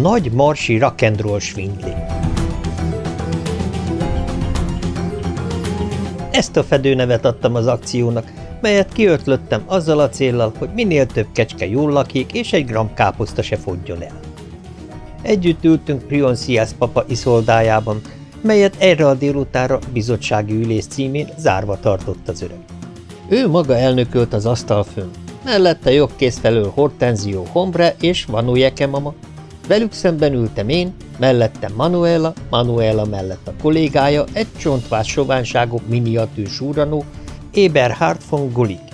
Nagy marsi rock'n'roll swingli. Ezt a fedőnevet adtam az akciónak, melyet kiötlöttem azzal a céllal, hogy minél több kecske jól lakik, és egy gram káposzta se fogjon el. Együtt ültünk Prionciász papa iszoldájában, melyet erre a délutára bizottsági ülés címén zárva tartott az öreg. Ő maga elnökölt az asztal fönn, mellette jobb kész felől Hortenzio Hombre és Vanujeke mama, velük szemben ültem én, mellettem Manuela, Manuela mellett a kollégája, egy csontvás sovánságok miniatűr súranó, Eberhard von Gulik.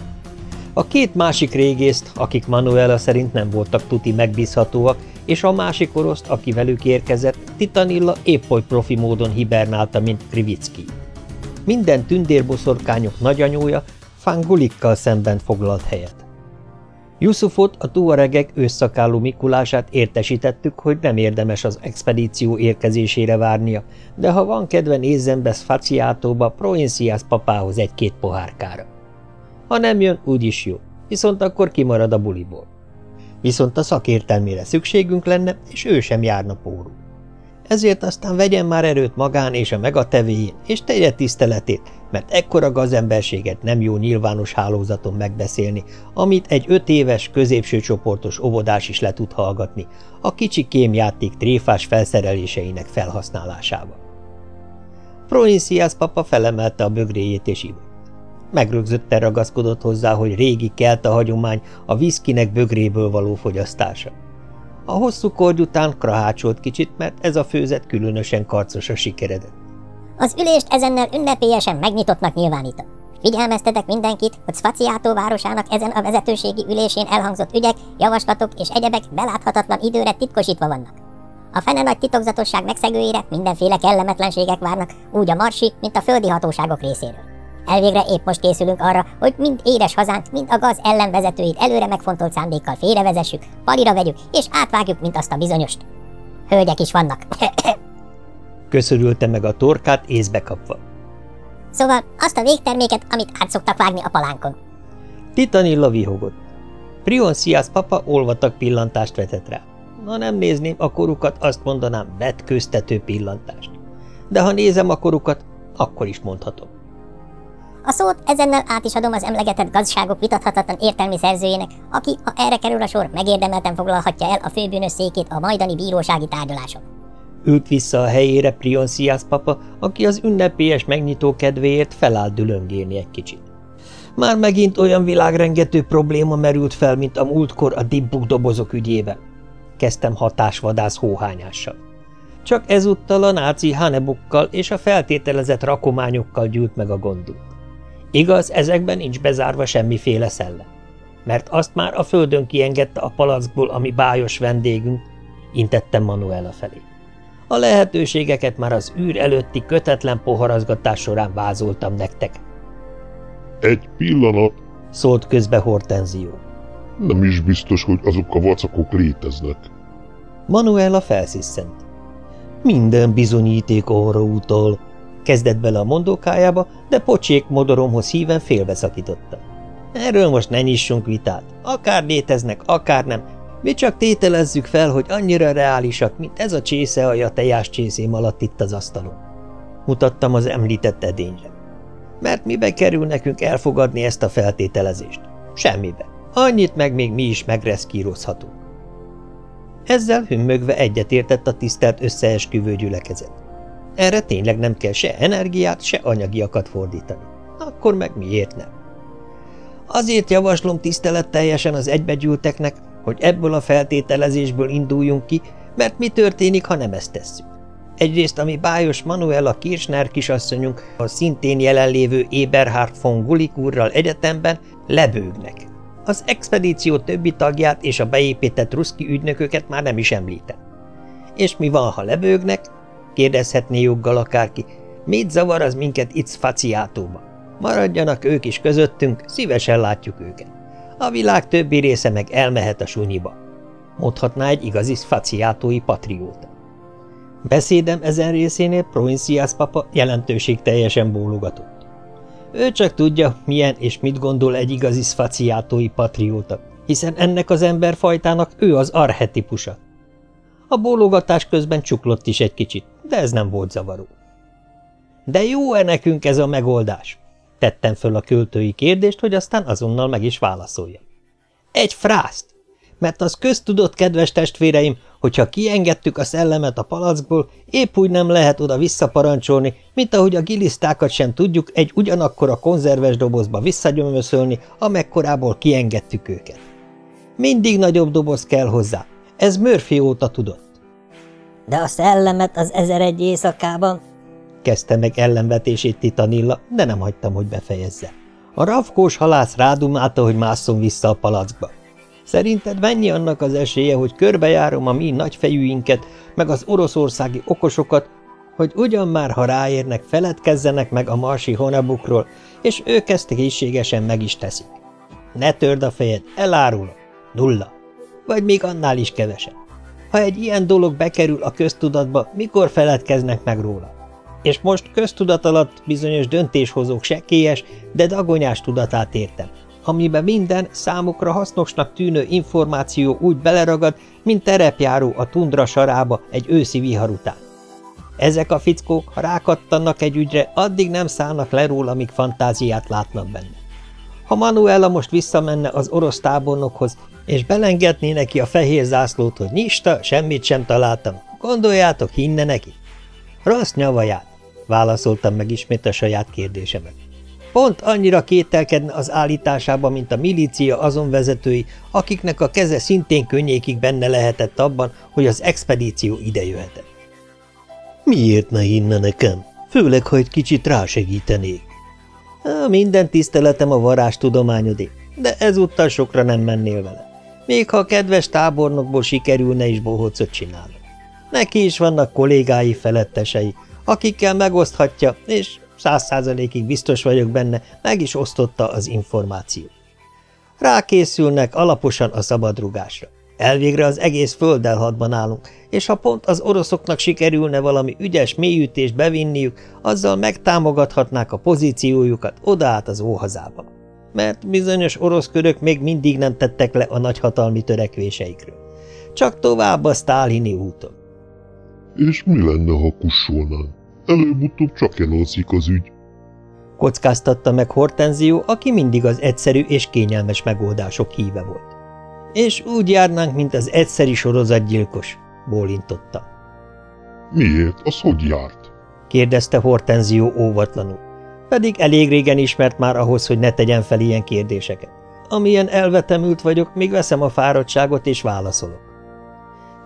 A két másik régészt, akik Manuela szerint nem voltak tuti megbízhatóak, és a másik oroszt, aki velük érkezett, Titanilla épp oly profi módon hibernálta, mint Krivicki. Minden tündérboszorkányok nagyanyója Fangulikkal szemben foglalt helyet. Yusufot, a tuaregek ősszakálló Mikulását értesítettük, hogy nem érdemes az expedíció érkezésére várnia, de ha van kedve nézzen be Sfaciátóba, Provincias papához egy-két pohárkára. Ha nem jön, úgyis jó, viszont akkor kimarad a buliból. Viszont a szakértelmére szükségünk lenne, és ő sem járna pórul. Ezért aztán vegyen már erőt magán és a megatevéjén, és tegye tiszteletét, mert ekkora gazemberséget nem jó nyilvános hálózaton megbeszélni, amit egy öt éves, középső csoportos óvodás is le tud hallgatni, a kicsi kémjáték tréfás felszereléseinek felhasználásával. Provincias papa felemelte a bögréjét és ivott. Megrögzötten ragaszkodott hozzá, hogy régi kelt a hagyomány a viszkinek bögréből való fogyasztása. A hosszú korgy után krahácsolt kicsit, mert ez a főzet különösen karcosra sikeredett. Az ülést ezennel ünnepélyesen megnyitottnak nyilvánítom. Figyelmeztetek mindenkit, hogy Sfaciátó városának ezen a vezetőségi ülésén elhangzott ügyek, javaslatok és egyebek beláthatatlan időre titkosítva vannak. A fene nagy titokzatosság megszegőire mindenféle kellemetlenségek várnak, úgy a marsi, mint a földi hatóságok részéről. Elvégre épp most készülünk arra, hogy mind édes hazánk, mind a gaz ellenvezetőit előre megfontolt szándékkal félrevezessük, palira vegyük, és átvágjuk, mint azt a bizonyost. Hölgyek is vannak. Köszörülte meg a torkát észbe kapva. Szóval azt a végterméket, amit át szoktak vágni a palánkon. Titanilla vihogott. Prioncias papa olvatak pillantást vetett rá. Ha nem nézném a korukat, azt mondanám vetköztető pillantást. De ha nézem a korukat, akkor is mondhatom. A szót ezennel át is adom az emlegetett gazdaságok vitathatatlan értelmi szerzőjének, aki, ha erre kerül a sor, megérdemelten foglalhatja el a főbűnös székét a majdani bírósági tárgyaláson. Ült vissza a helyére Prioncias papa, aki az ünnepélyes megnyitó kedvéért felállt dülöngélni egy kicsit. Már megint olyan világrengető probléma merült fel, mint a múltkor a dibbuk dobozok ügyében. Kezdtem hatásvadász hóhányással. Csak ezúttal a náci hanebukkal és a feltételezett rakományokkal gyűlt meg a gondunk. Igaz, ezekben nincs bezárva semmiféle szellem. Mert azt már a földön kiengedte a palackból, ami bájos vendégünk, intettem Manuela felé. A lehetőségeket már az űr előtti kötetlen poharazgatás során vázoltam nektek. Egy pillanat, szólt közbe Hortenzió. Nem is biztos, hogy azok a vacakok léteznek. Manuela felsziszent. Minden bizonyíték arra utal, Kezdett bele a mondókájába, de pocsék modoromhoz híven félbeszakította. Erről most ne nyissunk vitát. Akár léteznek, akár nem. Mi csak tételezzük fel, hogy annyira reálisak, mint ez a csésze a tejás csészém alatt itt az asztalon. Mutattam az említett edényre. Mert mibe kerül nekünk elfogadni ezt a feltételezést? Semmibe. Annyit meg még mi is megreszkírozhatunk. Ezzel hümmögve egyetértett a tisztelt összeesküvő gyülekezet. Erre tényleg nem kell se energiát, se anyagiakat fordítani. Akkor meg miért nem? Azért javaslom tiszteletteljesen az egybegyűlteknek, hogy ebből a feltételezésből induljunk ki, mert mi történik, ha nem ezt tesszük. Egyrészt, ami bájos Manuela Kirchner kisasszonyunk a szintén jelenlévő Eberhard von Gulik úrral egyetemben lebőgnek. Az expedíció többi tagját és a beépített ruszki ügynököket már nem is említem. És mi van, ha lebőgnek? Kérdezhetné joggal akárki, mit zavar az minket itt Sfaciátóba? Maradjanak ők is közöttünk, szívesen látjuk őket. A világ többi része meg elmehet a sunyiba. Mondhatná egy igazi Sfaciátói patrióta. Beszédem ezen részénél Provincias papa jelentőség teljesen bólogatott. Ő csak tudja, milyen és mit gondol egy igazi szfaciátói patrióta, hiszen ennek az emberfajtának ő az arhetipusa. A bólogatás közben csuklott is egy kicsit, de ez nem volt zavaró. De jó-e nekünk ez a megoldás? Tettem föl a költői kérdést, hogy aztán azonnal meg is válaszolja. Egy frászt! Mert az köztudott, kedves testvéreim, hogyha kiengedtük a szellemet a palackból, épp úgy nem lehet oda visszaparancsolni, mint ahogy a gilisztákat sem tudjuk egy ugyanakkor a konzerves dobozba visszagyömöszölni, amekkorából kiengedtük őket. Mindig nagyobb doboz kell hozzá. Ez Murphy óta tudott. De a szellemet az ezer egy éjszakában kezdte meg ellenvetését Titanilla, de nem hagytam, hogy befejezze. A rafkós halász rádumálta, hogy másszon vissza a palackba. Szerinted mennyi annak az esélye, hogy körbejárom a mi nagyfejűinket, meg az oroszországi okosokat, hogy ugyan már, ha ráérnek, feledkezzenek meg a marsi honabukról, és ők ezt készségesen meg is teszik. Ne törd a fejed, elárulom. Nulla. Vagy még annál is kevesebb. Ha egy ilyen dolog bekerül a köztudatba, mikor feledkeznek meg róla? És most köztudat alatt bizonyos döntéshozók sekélyes, de dagonyás tudatát értem, amiben minden számukra hasznosnak tűnő információ úgy beleragad, mint terepjáró a tundra sarába egy őszi vihar után. Ezek a fickók, ha rákattannak egy ügyre, addig nem szállnak le róla, amíg fantáziát látnak benne. Ha Manuela most visszamenne az orosz tábornokhoz, és belengedné neki a fehér zászlót, hogy nyista, semmit sem találtam, gondoljátok, hinne neki? Rossz nyavaját, válaszoltam meg ismét a saját kérdésemet. Pont annyira kételkedne az állításában, mint a milícia azon vezetői, akiknek a keze szintén könnyékig benne lehetett abban, hogy az expedíció idejöhetett. Miért ne hinne nekem? Főleg, ha egy kicsit rásegítenék. Minden tiszteletem a varázs tudományodé, de ezúttal sokra nem mennél vele. Még ha a kedves tábornokból sikerülne is bohócot csinálni. Neki is vannak kollégái, felettesei, akikkel megoszthatja, és száz százalékig biztos vagyok benne, meg is osztotta az információt. Rákészülnek alaposan a szabadrugásra. Elvégre az egész földdel hadban állunk, és ha pont az oroszoknak sikerülne valami ügyes mélyütést bevinniük, azzal megtámogathatnák a pozíciójukat oda át az óhazába. Mert bizonyos orosz körök még mindig nem tettek le a nagyhatalmi törekvéseikről. Csak tovább a sztálini úton. És mi lenne, ha kussolnánk? Előbb-utóbb csak elalszik az ügy. Kockáztatta meg Hortenzió, aki mindig az egyszerű és kényelmes megoldások híve volt. És úgy járnánk, mint az egyszeri sorozatgyilkos, bólintotta. Miért? Az hogy járt? kérdezte Hortenzió óvatlanul. Pedig elég régen ismert már ahhoz, hogy ne tegyen fel ilyen kérdéseket. Amilyen elvetemült vagyok, még veszem a fáradtságot és válaszolok.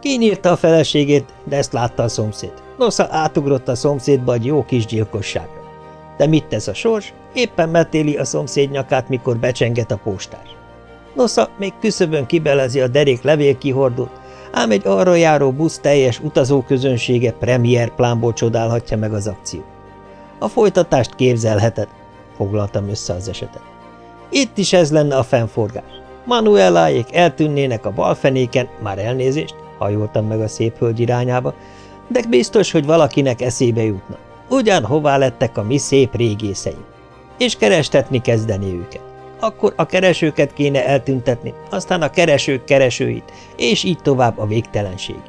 Kinyírta a feleségét, de ezt látta a szomszéd. Nosza átugrott a szomszédba egy jó kis gyilkosságra. De mit tesz a sors? Éppen metéli a szomszéd nyakát, mikor becsenget a postás. Nosza még küszöbön kibelezi a derék levélkihordót, ám egy arra járó busz teljes utazóközönsége premier plánból csodálhatja meg az akciót. A folytatást képzelheted, foglaltam össze az esetet. Itt is ez lenne a fennforgás. Manueláék eltűnnének a balfenéken, már elnézést, hajoltam meg a szép hölgy irányába, de biztos, hogy valakinek eszébe jutna. Ugyan hová lettek a mi szép régészeink. És kerestetni kezdeni őket. Akkor a keresőket kéne eltüntetni, aztán a keresők keresőit, és így tovább a végtelenségig.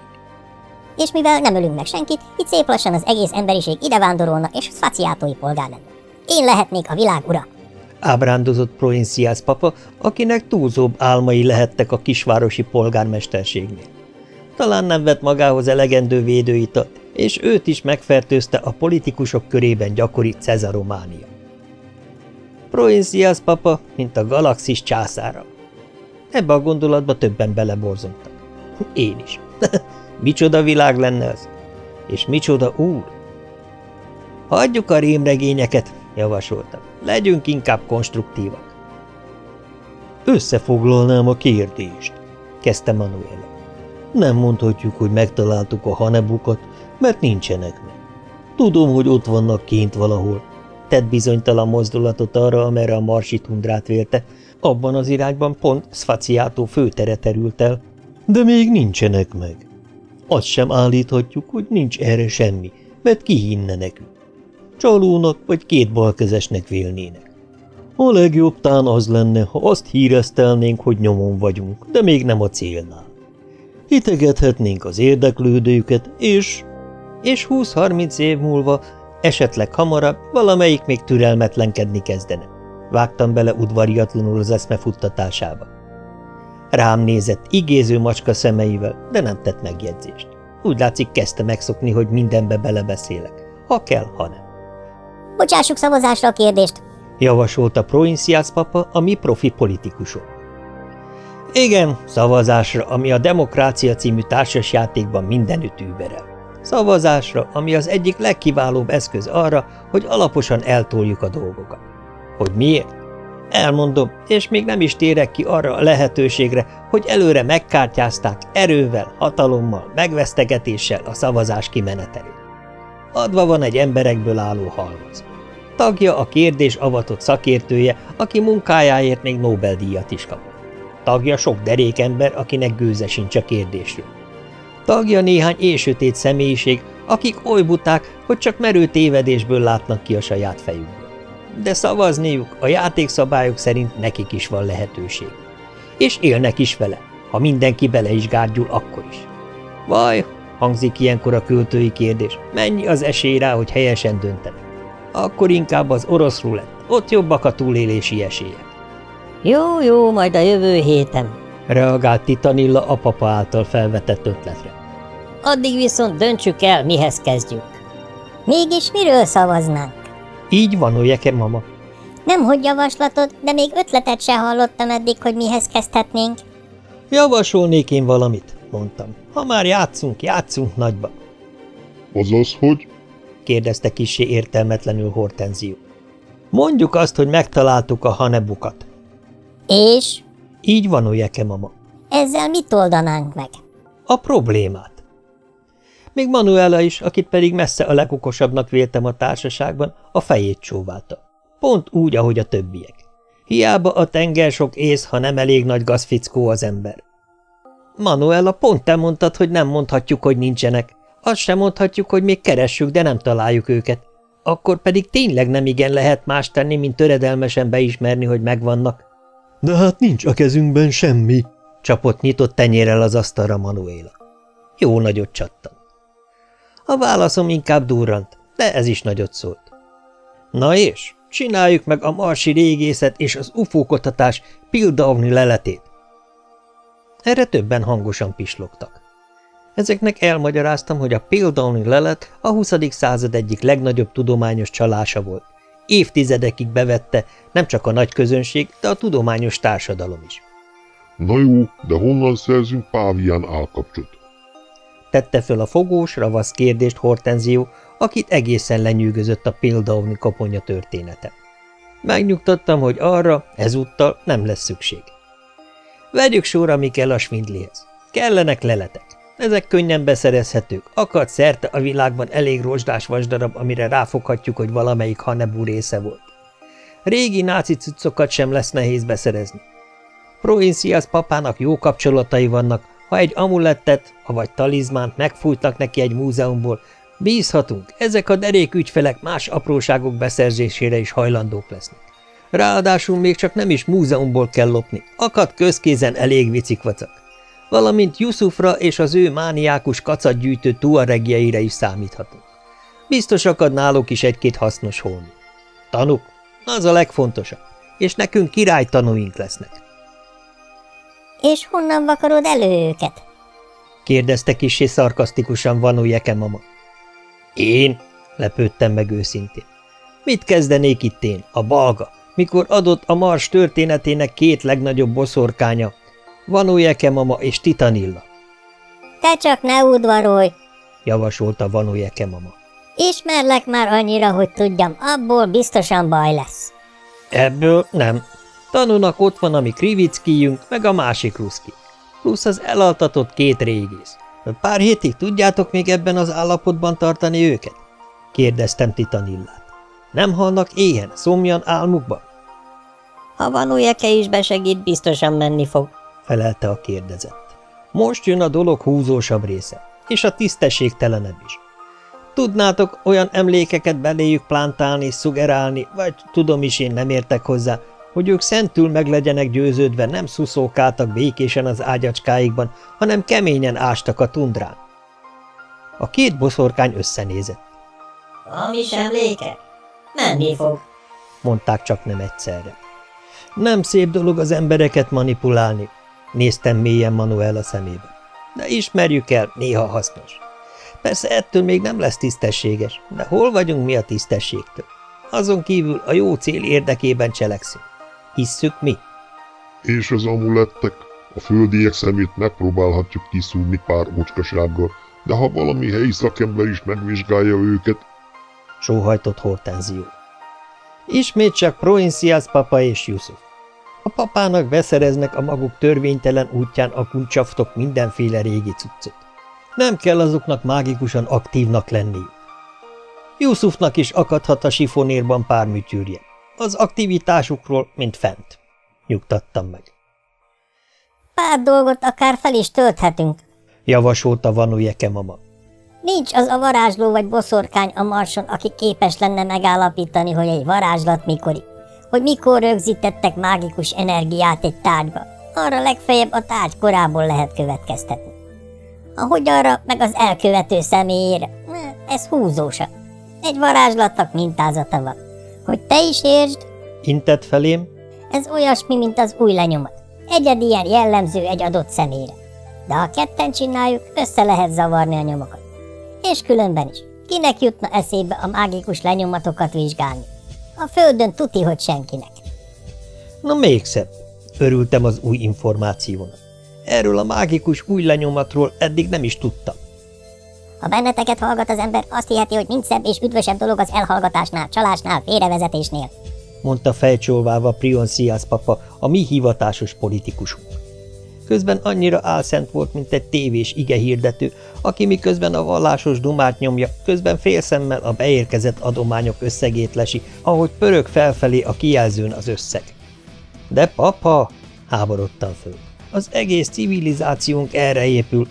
És mivel nem ölünk meg senkit, itt szép lassan az egész emberiség ide vándorolna, és szfaciátói polgár lenne. Én lehetnék a világ ura. Ábrándozott Provinciász papa, akinek túlzóbb álmai lehettek a kisvárosi polgármesterségnél. Talán nem vett magához elegendő védőitat, és őt is megfertőzte a politikusok körében gyakori Cezarománia. Provincias papa, mint a galaxis császára. Ebbe a gondolatba többen beleborzontak. Én is. micsoda világ lenne az? És micsoda úr? Hagyjuk a rémregényeket, javasoltam. Legyünk inkább konstruktívak. Összefoglalnám a kérdést, kezdte Manuela. Nem mondhatjuk, hogy megtaláltuk a hanebukat, mert nincsenek meg. Tudom, hogy ott vannak kint valahol. Tett bizonytalan mozdulatot arra, amerre a marsi tundrát vélte, abban az irányban pont Sfaciátó főtere terült el, de még nincsenek meg. Azt sem állíthatjuk, hogy nincs erre semmi, mert ki hinne nekünk. Csalónak vagy két balkezesnek vélnének. A legjobb tán az lenne, ha azt híreztelnénk, hogy nyomon vagyunk, de még nem a célnál. Itegethetnénk az érdeklődőket, és... És 20-30 év múlva, esetleg hamarabb, valamelyik még türelmetlenkedni kezdene. Vágtam bele udvariatlanul az eszme futtatásába. Rám nézett igéző macska szemeivel, de nem tett megjegyzést. Úgy látszik, kezdte megszokni, hogy mindenbe belebeszélek. Ha kell, ha nem. Bocsássuk szavazásra a kérdést, javasolta Provinciász papa, a mi profi politikusok. Igen, szavazásra, ami a Demokrácia című társasjátékban mindenütt überel. Szavazásra, ami az egyik legkiválóbb eszköz arra, hogy alaposan eltoljuk a dolgokat. Hogy miért? Elmondom, és még nem is térek ki arra a lehetőségre, hogy előre megkártyázták erővel, hatalommal, megvesztegetéssel a szavazás kimenetelét. Adva van egy emberekből álló halmaz. Tagja a kérdés avatott szakértője, aki munkájáért még Nobel-díjat is kapott. Tagja sok derékember, akinek gőze sincs a kérdésről. Tagja néhány élsötét személyiség, akik oly buták, hogy csak merő tévedésből látnak ki a saját fejükből. De szavazniuk a játékszabályok szerint nekik is van lehetőség. És élnek is vele, ha mindenki bele is gárgyul, akkor is. Vaj, hangzik ilyenkor a költői kérdés, mennyi az esély rá, hogy helyesen döntenek. Akkor inkább az orosz rulett, ott jobbak a túlélési esélyek. Jó, jó, majd a jövő héten, reagált Titanilla a papa által felvetett ötletre. Addig viszont döntsük el, mihez kezdjük. Mégis miről szavaznánk? Így van, Ojeke mama. Nem hogy javaslatod, de még ötletet se hallottam eddig, hogy mihez kezdhetnénk. Javasolnék én valamit, mondtam. Ha már játszunk, játszunk nagyba. Azaz, hogy? kérdezte kisé értelmetlenül Hortenzió. Mondjuk azt, hogy megtaláltuk a hanebukat. És? Így van, Ojeke mama. Ezzel mit oldanánk meg? A problémát. Még Manuela is, akit pedig messze a legokosabbnak véltem a társaságban, a fejét csóválta. Pont úgy, ahogy a többiek. Hiába a tenger sok ész, ha nem elég nagy gazfickó az ember. Manuela, pont te mondtad, hogy nem mondhatjuk, hogy nincsenek. Azt sem mondhatjuk, hogy még keressük, de nem találjuk őket. Akkor pedig tényleg nem igen lehet más tenni, mint töredelmesen beismerni, hogy megvannak. De hát nincs a kezünkben semmi, csapott nyitott tenyérrel az asztalra Manuela. Jó nagyot csattan. A válaszom inkább durrant, de ez is nagyot szólt. Na és? Csináljuk meg a marsi régészet és az ufókotatás Pildavni leletét. Erre többen hangosan pislogtak. Ezeknek elmagyaráztam, hogy a Piltdowni lelet a 20. század egyik legnagyobb tudományos csalása volt. Évtizedekig bevette nem csak a nagy közönség, de a tudományos társadalom is. Na jó, de honnan szerzünk pávián állkapcsot? Tette föl a fogós, ravasz kérdést Hortenzió, akit egészen lenyűgözött a Piltdowni koponya története. Megnyugtattam, hogy arra ezúttal nem lesz szükség. Vegyük sorra Mikel a Svindlihez. Kellenek leletek. Ezek könnyen beszerezhetők, akad szerte a világban elég rozsdás vasdarab, amire ráfoghatjuk, hogy valamelyik Hanebú része volt. Régi náci cuccokat sem lesz nehéz beszerezni. Provincias papának jó kapcsolatai vannak, ha egy amulettet, vagy talizmánt megfújtak neki egy múzeumból, bízhatunk, ezek a derék ügyfelek más apróságok beszerzésére is hajlandók lesznek. Ráadásul még csak nem is múzeumból kell lopni, akad közkézen elég vicikvacak valamint Yusufra és az ő mániákus kacatgyűjtő tuaregjeire is számíthatunk. Biztos akad náluk is egy-két hasznos holmi. Tanuk? Az a legfontosabb, és nekünk király tanúink lesznek. És honnan vakarod elő őket? kérdezte kissé szarkasztikusan Vanú mama. Én? lepődtem meg őszintén. Mit kezdenék itt én, a balga, mikor adott a mars történetének két legnagyobb boszorkánya, Vanujeke mama és Titanilla. Te csak ne udvarolj, javasolta Vanujeke mama. Ismerlek már annyira, hogy tudjam, abból biztosan baj lesz. Ebből nem. Tanulnak ott van a mi Krivickijünk, meg a másik Ruszki. Plusz az elaltatott két régész. Pár hétig tudjátok még ebben az állapotban tartani őket? kérdeztem Titanillát. Nem halnak éhen, szomjan álmukban? Ha van ujjeke is besegít, biztosan menni fog, felelte a kérdezett. Most jön a dolog húzósabb része, és a tisztességtelenebb is. Tudnátok olyan emlékeket beléjük plántálni, szugerálni, vagy tudom is én nem értek hozzá, hogy ők szentül meg legyenek győződve, nem szuszókáltak békésen az ágyacskáikban, hanem keményen ástak a tundrán. A két boszorkány összenézett. Hamis emléke? Menni fog, mondták csak nem egyszerre. Nem szép dolog az embereket manipulálni, néztem mélyen Manuel a szemébe. De ismerjük el, néha hasznos. Persze ettől még nem lesz tisztességes, de hol vagyunk mi a tisztességtől? Azon kívül a jó cél érdekében cselekszünk. Hisszük mi? És az amulettek? A földiek szemét megpróbálhatjuk kiszúrni pár ocskasággal, de ha valami helyi szakember is megvizsgálja őket... Sóhajtott Hortenzió. Ismét csak Proincias papa és Yusuf. A papának beszereznek a maguk törvénytelen útján a kuncsaftok mindenféle régi cuccot. Nem kell azoknak mágikusan aktívnak lenniük. Yusufnak is akadhat a sifonérban pár műtyűrje. Az aktivitásukról, mint fent. Nyugtattam meg. Pár dolgot akár fel is tölthetünk, javasolta Vanujeke mama. Nincs az a varázsló vagy boszorkány a marson, aki képes lenne megállapítani, hogy egy varázslat mikori, hogy mikor rögzítettek mágikus energiát egy tárgyba. Arra legfeljebb a tárgy korából lehet következtetni. Ahogy arra, meg az elkövető személyére, ez húzósa. Egy varázslatnak mintázata van. Hogy te is értsd, intett felém, ez olyasmi, mint az új lenyomat. Egyed ilyen jellemző egy adott személyre. De ha ketten csináljuk, össze lehet zavarni a nyomokat. És különben is. Kinek jutna eszébe a mágikus lenyomatokat vizsgálni? A földön tuti, hogy senkinek. Na még szebb. Örültem az új információnak. Erről a mágikus új lenyomatról eddig nem is tudtam. Ha benneteket hallgat az ember, azt hiheti, hogy nincs szebb és üdvösebb dolog az elhallgatásnál, csalásnál, félrevezetésnél. Mondta fejcsóválva Prion Sziász papa, a mi hivatásos politikusunk. Közben annyira álszent volt, mint egy tévés ige hirdető, aki miközben a vallásos dumát nyomja, közben félszemmel a beérkezett adományok összegét lesi, ahogy pörög felfelé a kijelzőn az összeg. De papa, háborodtam föl, az egész civilizációnk erre épül.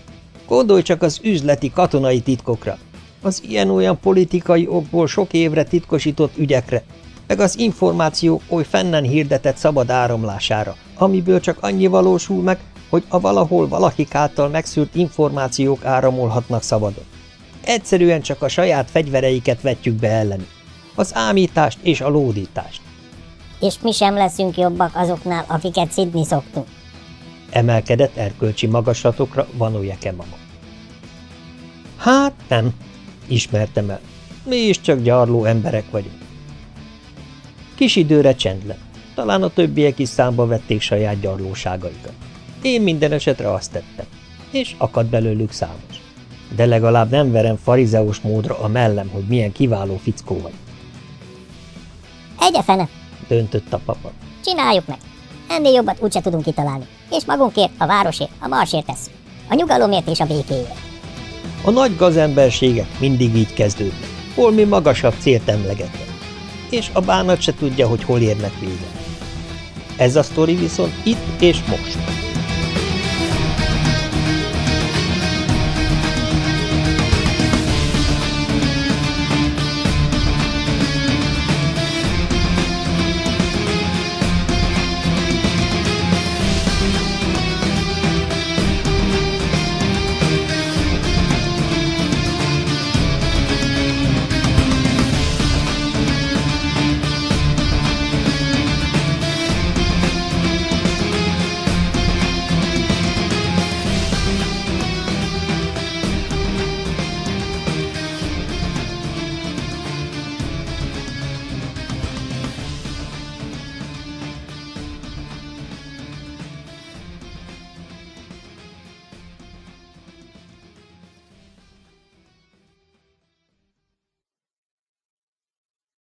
Gondolj csak az üzleti katonai titkokra, az ilyen-olyan politikai okból sok évre titkosított ügyekre, meg az információ oly fennen hirdetett szabad áramlására, amiből csak annyi valósul meg, hogy a valahol valakik által megszűrt információk áramolhatnak szabadon. Egyszerűen csak a saját fegyvereiket vetjük be ellenük. Az ámítást és a lódítást. És mi sem leszünk jobbak azoknál, akiket szidni szoktunk. Emelkedett erkölcsi magaslatokra Vanójeke mama. Hát nem, ismertem el. Mi is csak gyarló emberek vagyunk. Kis időre csend lett. Talán a többiek is számba vették saját gyarlóságaikat. Én minden esetre azt tettem, és akad belőlük számos. De legalább nem verem farizeus módra a mellem, hogy milyen kiváló fickó vagy. Egye fene, döntött a papa. Csináljuk meg. Ennél jobbat úgyse tudunk kitalálni. És magunkért, a városért, a marsért tesszük. A nyugalomért és a békéért. A nagy gazemberségek mindig így kezdődnek. Holmi magasabb célt emlegetnek. És a bánat se tudja, hogy hol érnek véget. Ez a sztori viszont itt és most.